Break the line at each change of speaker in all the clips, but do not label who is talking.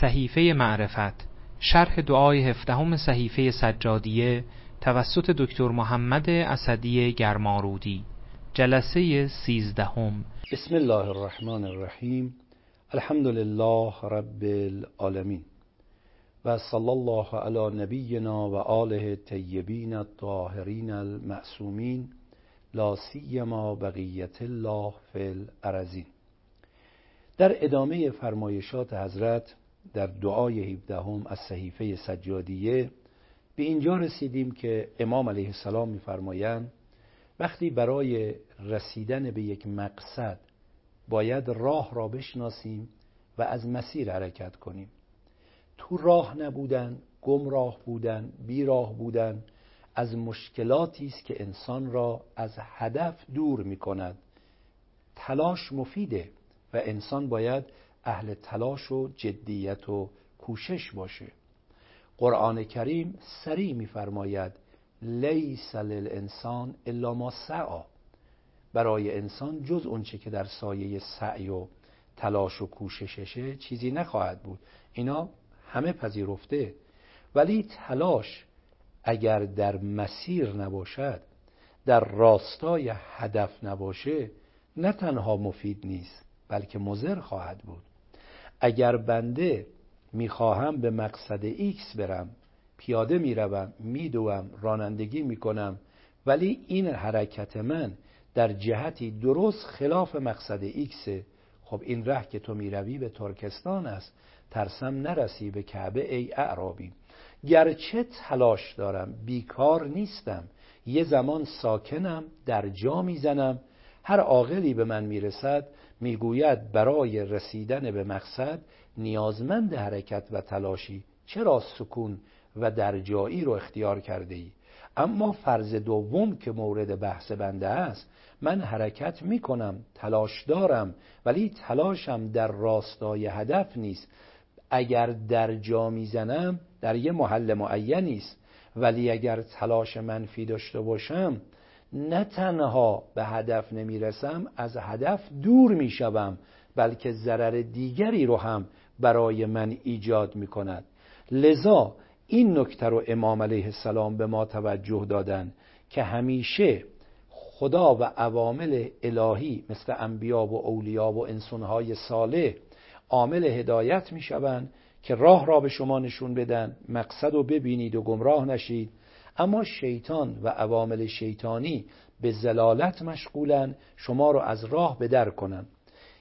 صحیفه معرفت شرح دعای هفدهم صحیفه سجادیه توسط دکتر محمد اسدی گرمارودی. جلسه سیزدهم.
بسم الله الرحمن الرحیم. الحمد لله رب العالمین. و صلی الله علی نبینا و آله طیبین الطاهرین المعصومین. لا سیما بقیت الله فی الارضین. در ادامه فرمایشات حضرت در دعای 17 از صحیفه سجادیه به اینجا رسیدیم که امام علیه السلام میفرمایند وقتی برای رسیدن به یک مقصد باید راه را بشناسیم و از مسیر حرکت کنیم. تو راه نبودن گمراه بودن بیراه بودن از مشکلاتی است که انسان را از هدف دور می کند تلاش مفیده و انسان باید اهل تلاش و جدیت و کوشش باشه. قرآن کریم سریع میفرماید لیس للانسان الا ما سعا برای انسان جز اونچه که در سایه سعی و تلاش و کوشششه چیزی نخواهد بود. اینا همه پذیرفته. ولی تلاش اگر در مسیر نباشد در راستای هدف نباشه نه تنها مفید نیست بلکه مضر خواهد بود. اگر بنده می‌خواهم به مقصد ایکس برم پیاده می‌روم میدوم رانندگی می‌کنم ولی این حرکت من در جهتی درست خلاف مقصد ایکسه خب این ره که تو می‌روی به ترکستان است ترسم نرسی به کعبه ای اعرابی. گرچه تلاش دارم بیکار نیستم. یه زمان ساکنم در جا می‌زنم. هر عاقلی به من می‌رسد می‌گوید برای رسیدن به مقصد نیازمند حرکت و تلاشی چرا سکون و در جایی رو اختیار کرده ای؟ اما فرض دوم که مورد بحث بنده است من حرکت می کنم تلاش دارم ولی تلاشم در راستای هدف نیست. اگر در جا می‌زنم در یه محل معینی است. ولی اگر تلاش منفی داشته باشم نه تنها به هدف نمی‌رسم از هدف دور می‌شوم بلکه ضرر دیگری رو هم برای من ایجاد می کند لذا این نکته رو امام علیه السلام به ما توجه دادن که همیشه خدا و عوامل الهی مثل انبیا و اولیا و انسانهای صالح عامل هدایت می شوند که راه را به شما نشون بدن مقصد رو ببینید و گمراه نشید. اما شیطان و عوامل شیطانی به زلالت مشغولن شما رو از راه به در کنن.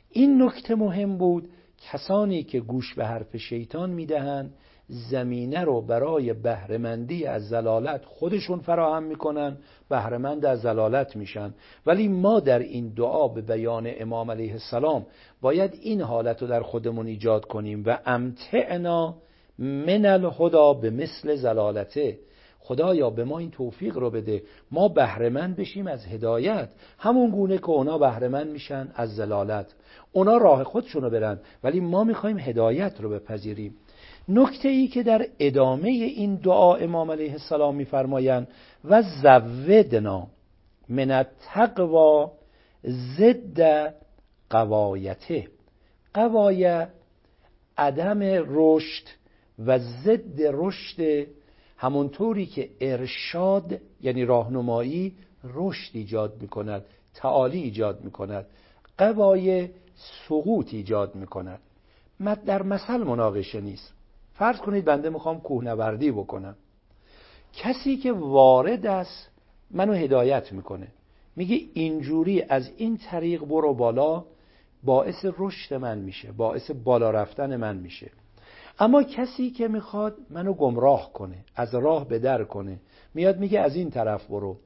این نکته مهم بود کسانی که گوش به حرف شیطان می‌دهند زمینه رو برای بهرهمندی از زلالت خودشون فراهم می‌کنن بهرهمند از زلالت میشن. ولی ما در این دعا به بیان امام علیه السلام باید این حالت رو در خودمون ایجاد کنیم و امتعنا من الهدا به مثل زلالته. خدایا به ما این توفیق رو بده. ما بهرهمند بشیم از هدایت. همون گونه که اونا بهرهمند میشن از زلالت اونا راه خودشونو برن ولی ما می‌خوایم هدایت رو بپذیریم. نکته ای که در ادامه این دعا امام علیه السلام میفرمایند و زودنا من التقوا ضد قوایته. قوایه عدم رشد و ضد رشد همونطوری که ارشاد یعنی راهنمایی رشد ایجاد می‌کند تعالی ایجاد می‌کند قوای سقوط ایجاد می‌کند. در مثل مناقشه نیست. فرض کنید بنده می‌خوام کوهنوردی بکنم. کسی که وارد است منو هدایت می‌کنه میگه اینجوری از این طریق برو بالا باعث رشد من میشه باعث بالا رفتن من میشه. اما کسی که می‌خواد منو گمراه کنه از راه به در کنه میاد میگه از این طرف برو.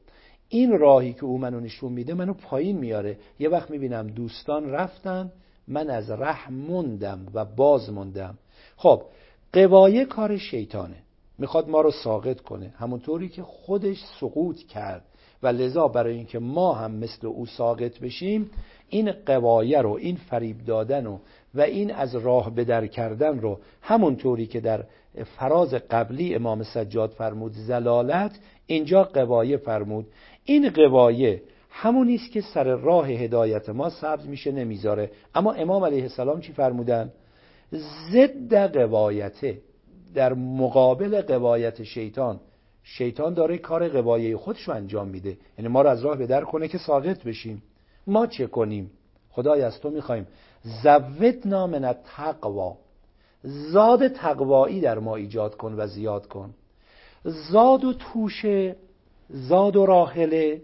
این راهی که او منو نشون میده منو پایین میاره. یه وقت می‌بینم دوستان رفتن من از ره موندم و باز موندم. خب قوایه کار شیطانه. می‌خواد ما رو ساقط کنه. همونطوری که خودش سقوط کرد. و لذا برای اینکه ما هم مثل او ساقط بشیم این قوایه رو این فریب دادن و و این از راه بدر کردن رو همونطوری که در فراز قبلی امام سجاد فرمود زلالت اینجا قوایه فرمود. این قوایه همونی است که سر راه هدایت ما سبز میشه نمی‌ذاره. اما امام علیه السلام چی فرمودن؟ ضد قوایته در مقابل قوایت شیطان شیطان داره کار قوایه خودش رو انجام میده. یعنی ما رو از راه به در کنه که ساقط بشیم. ما چه کنیم؟ خدای از تو می‌خوایم. زود نامن تقوا. زاد تقوایی در ما ایجاد کن و زیاد کن. زاد و توشه زاد و راحله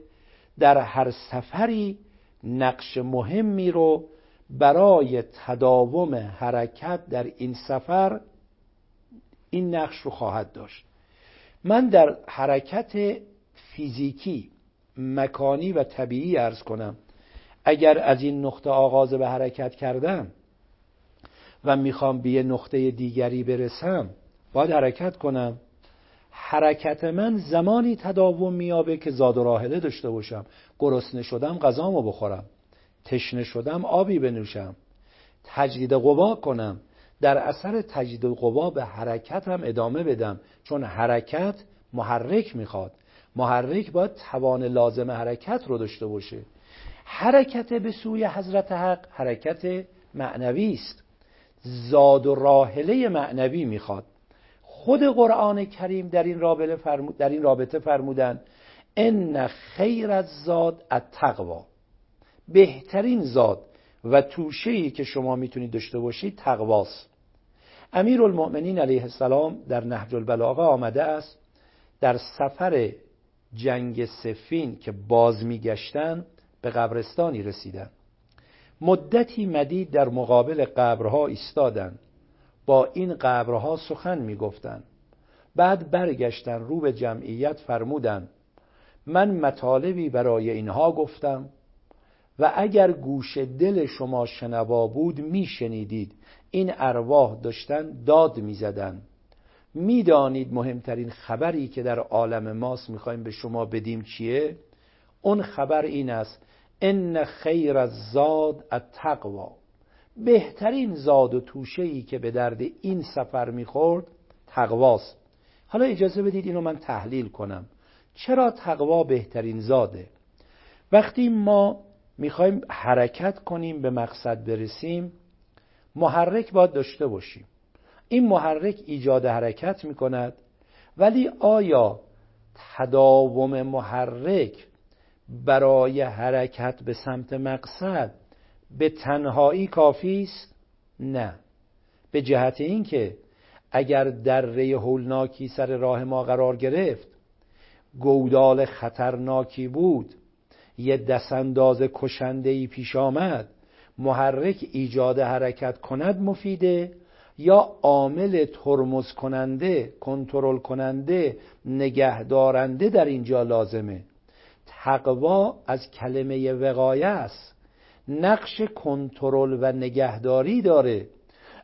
در هر سفری نقش مهمی رو برای تداوم حرکت در این سفر این نقش رو خواهد داشت. من در حرکت فیزیکی مکانی و طبیعی ارز کنم اگر از این نقطه آغاز به حرکت کردم و می‌خوام به یه نقطه دیگری برسم باید حرکت کنم. حرکت من زمانی تداوم میابه که زاد و راحله داشته باشم. گرسنه شدم غذامو بخورم. تشنه شدم آبی بنوشم. تجدید قوا کنم. در اثر تجدید قوا به حرکت هم ادامه بدم. چون حرکت محرک می‌خواد. محرک باید توان لازم حرکت رو داشته باشه. حرکت به سوی حضرت حق حرکت معنوی است. زاد و راحله معنوی می‌خواد. خود قرآن کریم در این رابطه, فرمود در این رابطه فرمودن ان خیر از زاد التقوا بهترین زاد و توشه‌ای که شما می‌تونید داشته باشید تقواست. امیر المؤمنین علیه السلام در نهج البلاغه آمده است در سفر جنگ سفین که باز میگشتن به قبرستانی رسیدن مدتی مدید در مقابل قبرها ایستادند. با این قبرها سخن می‌گفتند. بعد برگشتن رو به جمعیت فرمودند من مطالبی برای اینها گفتم و اگر گوش دل شما شنوا بود میشنیدید. این ارواح داشتن داد می‌زدن. می‌دانید مهمترین خبری که در عالم ماست می‌خوایم به شما بدیم چیه؟ اون خبر این است. ان خیر الزاد التقوا بهترین زاد و توشه ای که به درد این سفر می‌خورد تقواست. حالا اجازه بدید اینو من تحلیل کنم. چرا تقوا بهترین زاده؟ وقتی ما می‌خوایم حرکت کنیم به مقصد برسیم. محرک باید داشته باشیم. این محرک ایجاد حرکت می‌کند. ولی آیا تداوم محرک برای حرکت به سمت مقصد به تنهایی کافی است؟ نه. به جهت اینکه اگر دره هولناکی سر راه ما قرار گرفت گودال خطرناکی بود یه دستانداز کشنده پیش آمد. محرک ایجاد حرکت کند مفیده یا عامل ترمز کننده کنترل کننده نگهدارنده در اینجا لازمه. تقوا از کلمه وقایه است. نقش کنترل و نگهداری داره.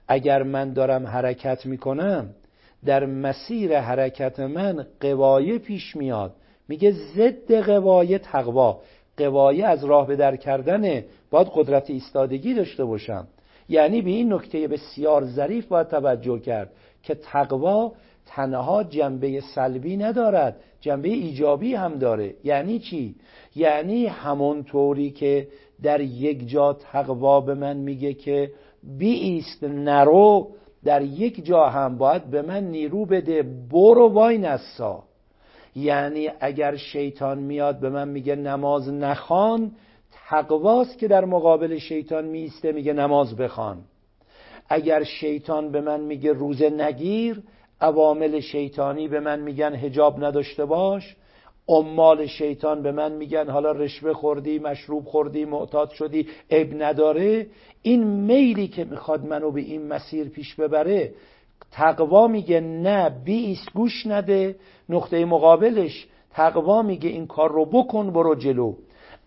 اگر من دارم حرکت می‌کنم در مسیر حرکت من قوایه پیش میاد. میگه ضد قوایه تقوا. قوایه از راه به در کردنه باید قدرت ایستادگی داشته باشم. یعنی به این نکته بسیار ظریف باید توجه کرد که تقوا تنها جنبه سلبی ندارد جنبه ایجابی هم داره. یعنی چی؟ یعنی همونطوری که در یک جا تقوا به من میگه که بیست نرو در یک جا هم باید به من نیرو بده برو وای نسا. یعنی اگر شیطان میاد به من میگه نماز نخوان تقواست که در مقابل شیطان میسته میگه نماز بخوان. اگر شیطان به من میگه روزه نگیر عوامل شیطانی به من میگن هجاب نداشته باش. عمال شیطان به من میگن حالا رشوه خوردی مشروب خوردی معتاد شدی عیب نداره. این میلی که می‌خواد منو به این مسیر پیش ببره تقوا میگه نه بیست گوش نده نقطه مقابلش تقوا میگه این کار رو بکن برو جلو.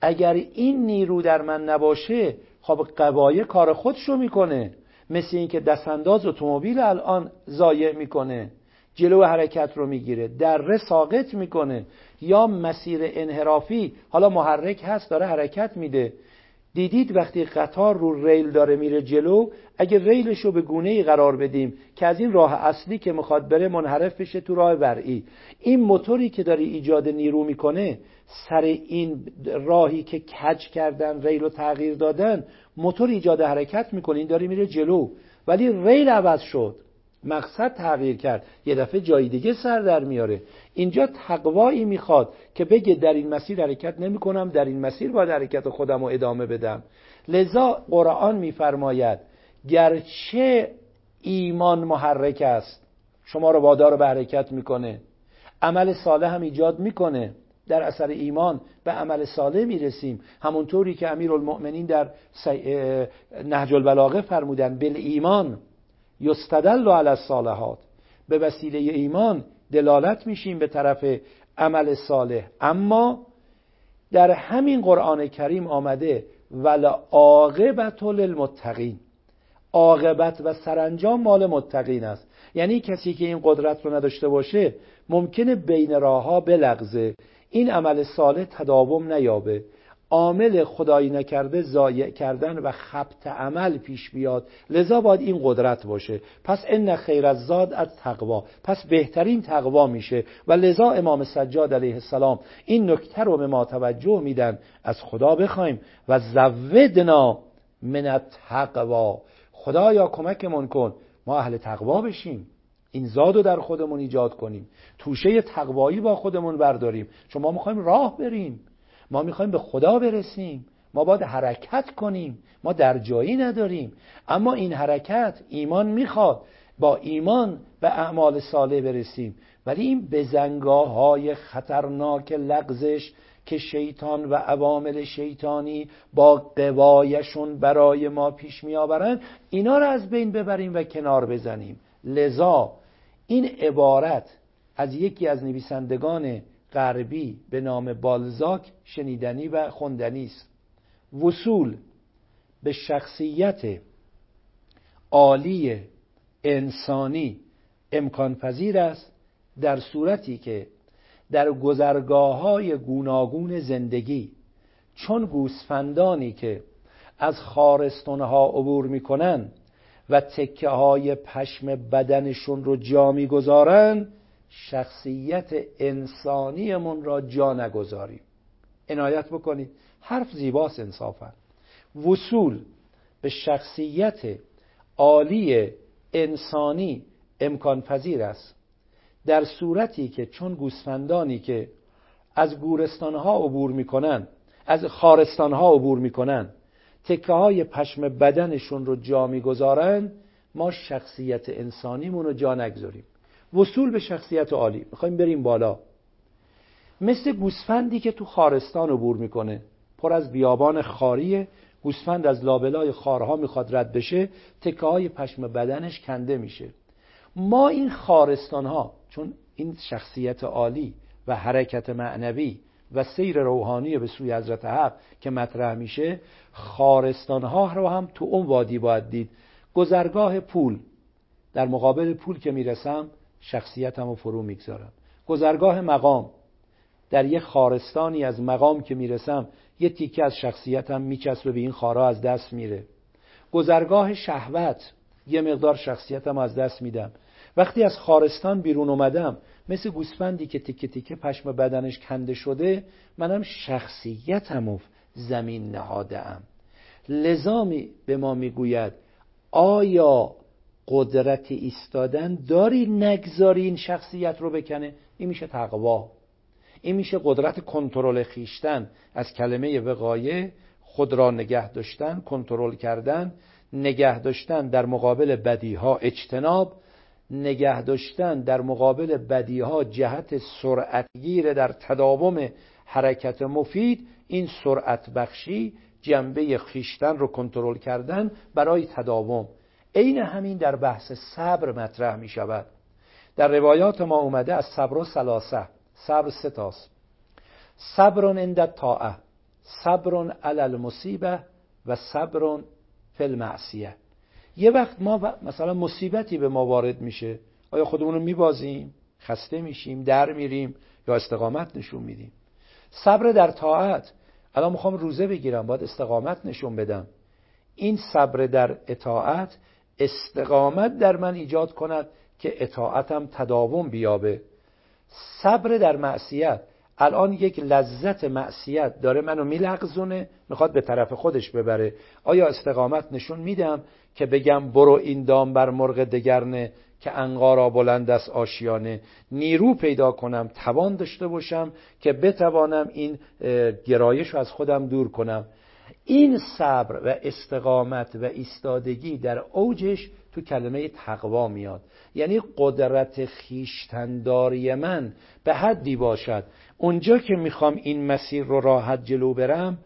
اگر این نیرو در من نباشه خب قوایه کار خودشو می‌کنه. مثل اینکه دستانداز اتومبیل الان ضایع می‌کنه. جلو حرکت رو می‌گیره دره ساقط می‌کنه. یا مسیر انحرافی حالا محرک هست داره حرکت میده. دیدید وقتی قطار رو ریل داره میره جلو اگه ریلش رو به گونه ای قرار بدیم که از این راه اصلی که می‌خواد بره منحرف بشه تو راه برعی. این موتوری که داره ایجاد نیرو می‌کنه سر این راهی که کج کردن ریل رو تغییر دادن موتور ایجاد حرکت می‌کنه این داره میره جلو. ولی ریل عوض شد. مقصد تغییر کرد. یه دفعه جای دیگه سر در میاره. اینجا تقوایی می‌خواد که بگه در این مسیر حرکت نمی کنم در این مسیر با حرکت خودم رو ادامه بدم. لذا قرآن میفرماید گرچه ایمان محرک است شما رو وادار به حرکت می‌کنه. عمل صالح هم ایجاد می‌کنه. در اثر ایمان به عمل صالح می‌رسیم. همونطوری که امیر المؤمنین در نهج البلاغه فرمودن بل ایمان یستدل علی الصالحات. به وسیله ایمان دلالت میشیم به طرف عمل صالح. اما در همین قرآن کریم آمده ول عاقبت للمتقین. عاقبت و سرانجام مال متقین است. یعنی کسی که این قدرت رو نداشته باشه ممکنه بین راهها بلغزه. این عمل صالح تداوم نیابه. عامل خدایی نکرده ضایع کردن و خبت عمل پیش بیاد. لذا باید این قدرت باشه. پس ان خیر از زاد از تقوا پس بهترین تقوا میشه. و لذا امام سجاد علیه السلام این نکته رو به ما توجه میدن. از خدا بخوایم. و زودنا من التقوا. خدایا کمکمون کن. ما اهل تقوا بشیم. این زاد رو در خودمون ایجاد کنیم. توشه تقوایی با خودمون برداریم. چون ما می‌خوایم راه بریم. ما می‌خوایم به خدا برسیم. ما باید حرکت کنیم. ما در جایی نداریم. اما این حرکت ایمان می‌خواد. با ایمان به اعمال صالح برسیم. ولی این بزنگاه های خطرناک لغزش که شیطان و عوامل شیطانی با قوایشون برای ما پیش میآورند اینا رو از بین ببریم و کنار بزنیم. لذا این عبارت از یکی از نویسندگان غربی به نام بالزاک شنیدنی و خوندنی است. وصول به شخصیت عالی انسانی امکان پذیر است در صورتی که در گذرگاه های گوناگون زندگی چون گوسفندانی که از خارستونها عبور می‌کنن و تکه های پشم بدنشون رو جا می‌گذارن شخصیت انسانیمون را جا نگذاریم. عنایت بکنید. حرف زیباست انصافا. وصول به شخصیت عالی انسانی امکان پذیر است. در صورتی که چون گوسفندانی که از گورستانها عبور می‌کنن از خارستانها عبور می‌کنن تکه های پشم بدنشون رو جا می‌گذارن ما شخصیت انسانیمون رو جا نگذاریم. وصول به شخصیت عالی. می‌خوایم بریم بالا. مثل گوسفندی که تو خارستان عبور می‌کنه. پر از بیابان خاریه. گوسفند از لابلای خارها می‌خواد رد بشه. تکه های پشم بدنش کنده میشه. ما این خارستان ها چون این شخصیت عالی و حرکت معنوی و سیر روحانی به سوی حضرت حق که مطرح میشه خارستان ها رو هم تو اون وادی باید دید. گذرگاه پول. در مقابل پول که می‌رسم شخصیتم رو فرو می‌گذارم. گذرگاه مقام. در یه خارستانی از مقام که می‌رسم یه تیکه از شخصیتم میچسبه به این خارا از دست میره. گذرگاه شهوت یه مقدار شخصیتم از دست میدم. وقتی از خارستان بیرون اومدم مثل گوسفندی که تیکه تیکه پشم بدنش کنده شده منم شخصیتم زمین نهاده ام لزامی به ما می‌گوید آیا قدرت ایستادن داری نگذاری این شخصیت رو بکنه. این میشه تقوا. این میشه قدرت کنترل خیشتن. از کلمه وقایه خود را نگه داشتن کنترل کردن نگه داشتن در مقابل بدیها اجتناب نگه داشتن در مقابل بدیها جهت سرعتگیر در تداوم حرکت مفید. این سرعت بخشی جنبه خیشتن رو کنترل کردن برای تداوم. عین همین در بحث صبر مطرح می شود. در روایات ما اومده از صبر و سلاسه صبر ستاست صبر عند طاعه صبر علی المصیبه و صبر فی المعصیه. یه وقت ما مثلا مصیبتی به ما وارد میشه. آیا خودمون رو میبازیم؟ خسته میشیم در میریم یا استقامت نشون میدیم؟ صبر در طاعت. الان می‌خوام روزه بگیرم باید استقامت نشون بدم. این صبر در اطاعت استقامت در من ایجاد کند که اطاعتم تداوم بیابه. صبر در معصیت. الان یک لذت معصیت داره منو میلغزونه می‌خواد به طرف خودش ببره. آیا استقامت نشون میدم که بگم برو این دام بر مرغ دگرنه که انقارا بلند از آشیانه؟ نیرو پیدا کنم توان داشته باشم که بتوانم این گرایش رو از خودم دور کنم. این صبر و استقامت و ایستادگی در اوجش تو کلمه تقوا میاد. یعنی قدرت خیشتنداری من به حدی باشد. اونجا که می‌خوام این مسیر رو راحت جلو برم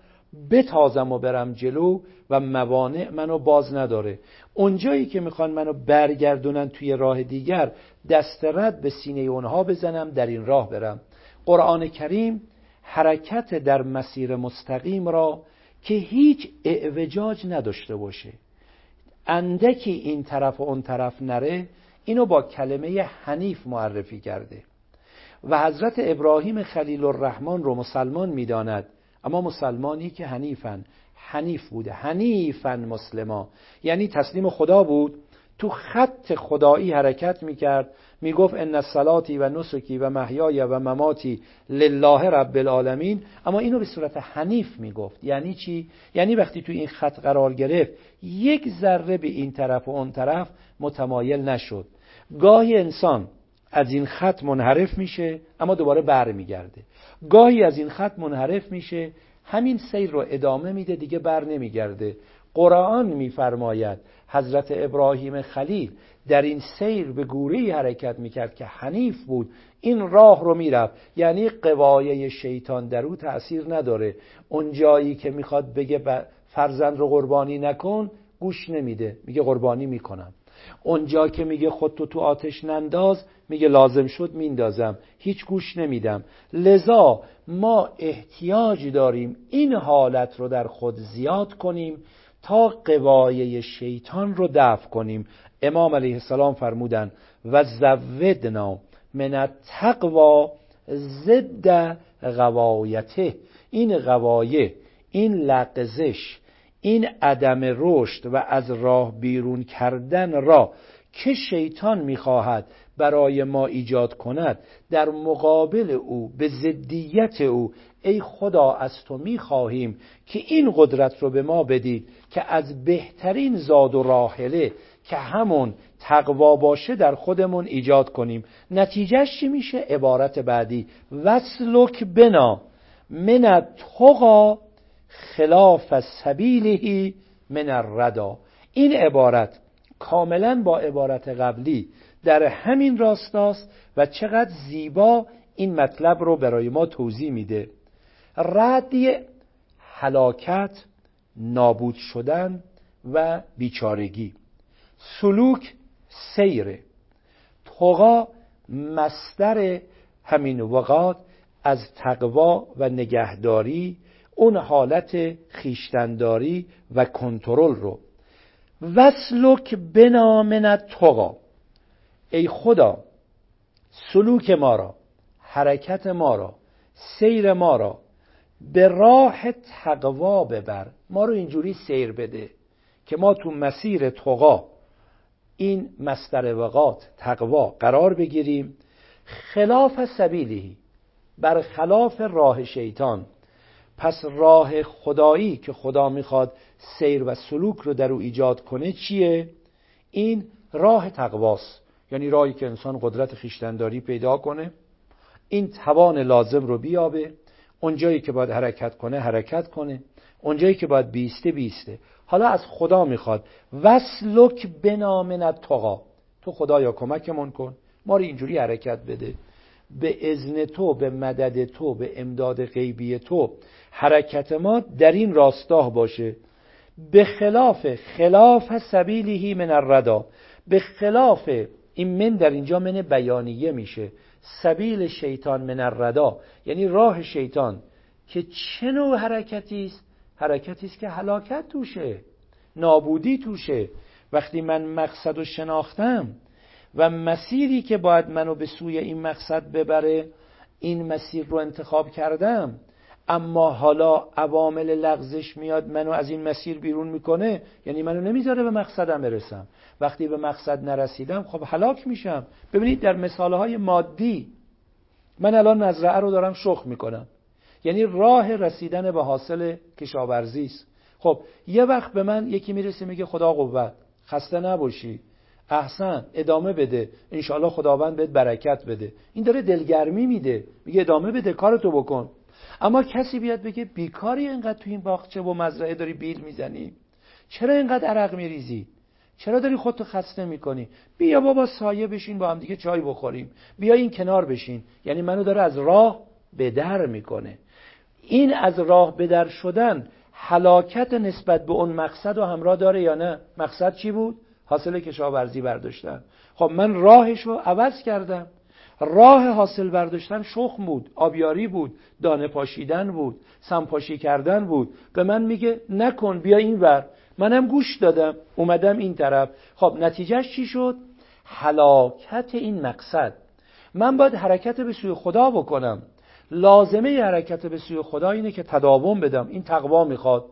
بتازم و برم جلو و موانع منو باز نداره. اونجایی که می‌خوان منو برگردونن توی راه دیگر دست رد به سینه اونها بزنم در این راه برم. قرآن کریم حرکت در مسیر مستقیم را که هیچ اعوجاج نداشته باشه. اندکی این طرف و اون طرف نره اینو با کلمه حنیف معرفی کرده. و حضرت ابراهیم خلیل الرحمن رو مسلمان می‌داند. اما مسلمانی که حنیفن. حنیف بوده. حنیفن مسلما. یعنی تسلیم خدا بود. تو خط خدایی حرکت می‌کرد. می‌گفت ان صلاتی و نسکی و محیای و مماتی لله رب العالمین. اما اینو به صورت حنیف می‌گفت. یعنی چی؟ یعنی وقتی تو این خط قرار گرفت یک ذره به این طرف و اون طرف متمایل نشد. گاهی انسان از این خط منحرف میشه اما دوباره بر میگرده گاهی از این خط منحرف میشه همین سیر رو ادامه میده دیگه بر نمیگرده. قرآن میفرماید حضرت ابراهیم خلیل در این سیر به گوری حرکت می‌کرد که حنیف بود. این راه رو می‌رفت. یعنی قوایه شیطان در او تأثیر نداره. اون جایی که می‌خواد بگه فرزند رو قربانی نکن گوش نمیده. میگه قربانی می‌کنم. اونجا که میگه خودتو تو آتش ننداز میگه لازم شد میندازم. هیچ گوش نمیدم. لذا ما احتیاج داریم این حالت رو در خود زیاد کنیم. تا قوایه شیطان رو دفع کنیم. امام علیه السلام فرمودن و زودنا من التقوا ضد غوایته. این غوایه این لغزش این عدم رشد و از راه بیرون کردن را که شیطان می‌خواهد برای ما ایجاد کند در مقابل او به ضدیت او ای خدا از تو می‌خواهیم که این قدرت رو به ما بدید که از بهترین زاد و راحله که همون تقوا باشه در خودمون ایجاد کنیم. نتیجهش چی میشه؟ عبارت بعدی وسلک بنا من تقا خلاف سبیلهی من الردا این عبارت کاملا با عبارت قبلی در همین راستاست و چقدر زیبا این مطلب رو برای ما توضیح میده. ردی حلاکت نابود شدن و بیچارگی. سلوک سیره. تقا مستر همین وقات از تقوا و نگهداری اون حالت خیشتنداری و کنترل رو. وسلک بنامن تقا ای خدا سلوک ما را حرکت ما را سیر ما را به راه تقوا ببر. ما رو اینجوری سیر بده که ما تو مسیر تقا این مستر وقات تقوا قرار بگیریم. خلاف سبیلی بر خلاف راه شیطان. پس راه خدایی که خدا می‌خواد سیر و سلوک رو در او ایجاد کنه چیه؟ این راه تقواست. یعنی راهی که انسان قدرت خیشتنداری پیدا کنه. این توان لازم رو بیابه. اونجایی که باید حرکت کنه حرکت کنه. اونجایی که باید بیسته بیسته. حالا از خدا می‌خواد. وسلک بنامنت تقا تو خدایا کمکمون کن. ما رو اینجوری حرکت بده. به ازن تو به مدد تو به امداد غیبی تو. حرکت ما در این راستاه باشه. به خلاف خلاف سبیلیهی من الردا. به خلاف این من در اینجا من بیانیه میشه. سبیل شیطان من الردا یعنی راه شیطان که چه نوع حرکتی است؟ حرکتی است که هلاکت توشه نابودی توشه. وقتی من مقصد و شناختم و مسیری که باید منو به سوی این مقصد ببره این مسیر رو انتخاب کردم اما حالا عوامل لغزش میاد منو از این مسیر بیرون می‌کنه یعنی منو نمی‌ذاره به مقصدم برسم. وقتی به مقصد نرسیدم خب هلاک میشم. ببینید در مثاله های مادی من الان مزرعه رو دارم شخ می‌کنم. یعنی راه رسیدن به حاصل کشاورزی است. خب یه وقت به من یکی می‌رسه میگه خدا قوت خسته نباشی. احسن ادامه بده. انشالله خداوند بهت برکت بده. این داره دلگرمی میده. میگه ادامه بده کارتو بکن. اما کسی بیاد بگه بیکاری اینقدر تو این باغچه و مزرعه داری بیل می‌زنی؟ چرا اینقدر عرق میریزی؟ چرا داری خودتو خسته می‌کنی؟ بیا بابا سایه بشین با هم دیگه چای بخوریم. بیا این کنار بشین. یعنی منو داره از راه به در می‌کنه. این از راه به در شدن حلاکت نسبت به اون مقصد و همراه داره یا نه؟ مقصد چی بود؟ حاصل کشاورزی برداشتن. خب من راهش رو عوض کردم. راه حاصل برداشتن شخم بود آبیاری بود دانه پاشیدن بود سمپاشی کردن بود. به من میگه نکن بیا این ور. منم گوش دادم اومدم این طرف. خب نتیجهش چی شد؟ حلاکت این مقصد. من باید حرکت به سوی خدا بکنم. لازمه حرکت به سوی خدا اینه که تداوم بدم. این تقوا می‌خواد.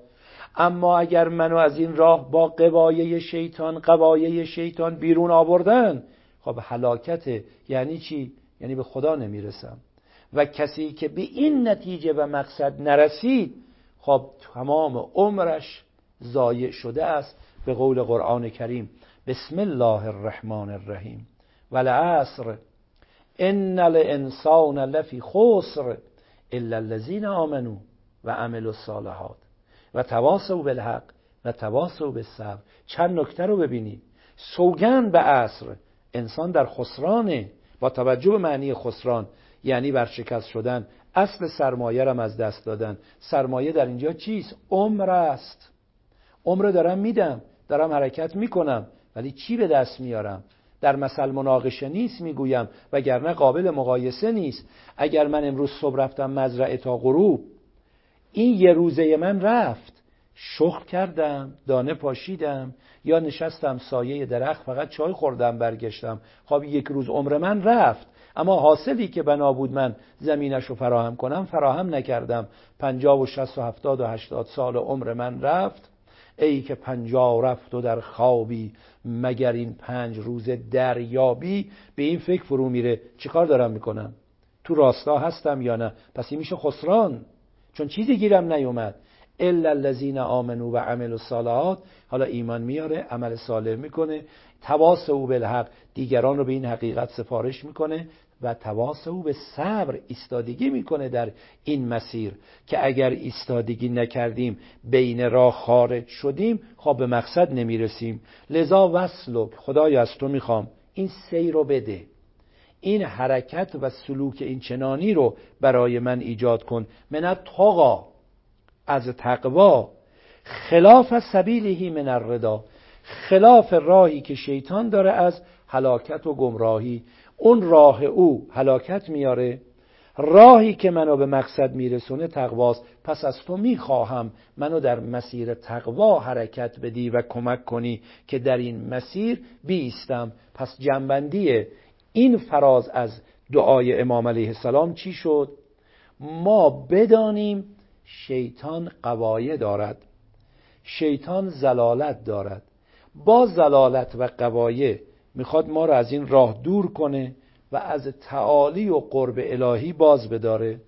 اما اگر منو از این راه با قوایه شیطان قوایه شیطان بیرون آوردن خب حلاکت یعنی چی؟ یعنی به خدا نمی‌رسم. و کسی که به این نتیجه و مقصد نرسید خب تمام عمرش ضایع شده است به قول قرآن کریم. بسم الله الرحمن الرحیم. ولعصر ان الانسان لفی خسر الا الذين آمنوا و عملوا الصالحات. و تواصوا بالحق و تواصوا بالصبر. چند نکته رو ببینید. سوگند به عصر. انسان در خسرانه با توجه به معنی خسران یعنی ورشکست شدن اصل سرمایه رم از دست دادن. سرمایه در اینجا چیست؟ عمر است. عمر دارم میدم دارم حرکت می‌کنم ولی چی به دست میارم؟ در مثل مناقشه نیست می‌گویم وگرنه قابل مقایسه نیست. اگر من امروز صبح رفتم مزرعه تا غروب این یه روزه من رفت. شخ کردم دانه پاشیدم یا نشستم سایه درخت فقط چای خوردم برگشتم. خب یک روز عمر من رفت. اما حاصلی که بنا بود من زمینش رو فراهم کنم فراهم نکردم. پنجاه و شست و هفتاد و هشتاد سال عمر من رفت. ای که پنجاه رفت و در خوابی مگر این پنج روز دریابی به این فکر فرو میره؟ چیکار دارم می‌کنم؟ تو راستا هستم یا نه؟ پس این میشه خسران. چون چیزی گیرم نیومد. الا الذين آمنوا و عملوا الصالحات. حالا ایمان میاره عمل صالح می‌کنه. تواس او بالحق دیگران رو به این حقیقت سفارش می‌کنه و تواس او به صبر ایستادگی می‌کنه در این مسیر که اگر ایستادگی نکردیم بین راه خارج شدیم خب به مقصد نمی‌رسیم. لذا وصلک خدای از تو می‌خوام این سیر رو بده. این حرکت و سلوک این چنانی رو برای من ایجاد کن. من تاقا از تقوا خلاف سبیلهی من الردا خلاف راهی که شیطان داره از هلاکت و گمراهی. اون راه او هلاکت میاره. راهی که منو به مقصد میرسونه تقواست. پس از تو می‌خواهم منو در مسیر تقوا حرکت بدی و کمک کنی که در این مسیر بیستم. پس جنبندی این فراز از دعای امام علیه السلام چی شد؟ ما بدانیم شیطان قوایه دارد. شیطان زلالت دارد. با زلالت و قوایه می‌خواد ما رو از این راه دور کنه و از تعالی و قرب الهی باز بداره.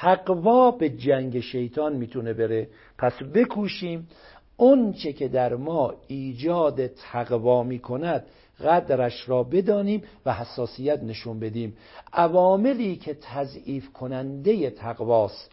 تقوا به جنگ شیطان می‌تونه بره. پس بکوشیم. اون چه که در ما ایجاد تقوا می‌کند قدرش را بدانیم و حساسیت نشون بدیم. عواملی که تضعیف کننده تقواست.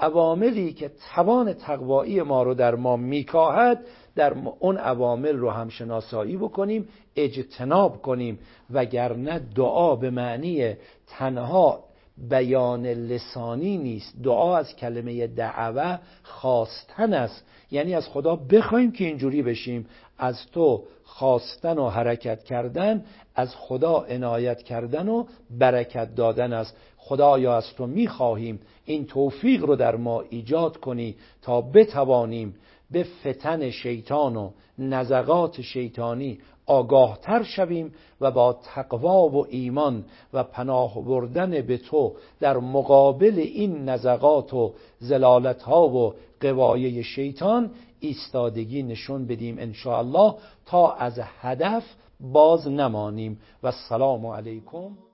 عواملی که توان تقوایی ما رو در ما میکاهد در اون عوامل رو هم شناسایی بکنیم اجتناب کنیم. وگرنه دعا به معنی تنها بیان لسانی نیست. دعا از کلمه دعوه خواستن است. یعنی از خدا بخوایم که اینجوری بشیم. از تو خواستن و حرکت کردن از خدا عنایت کردن و برکت دادن است. خدایا از تو می‌خواهیم. این توفیق رو در ما ایجاد کنی تا بتوانیم به فتن شیطان و نزغات شیطانی آگاهتر شویم و با تقوا و ایمان و پناه بردن به تو در مقابل این نزغات و زلالت ها و قوایه شیطان ایستادگی نشون بدیم ان تا از هدف باز نمانیم. و السلام علیکم.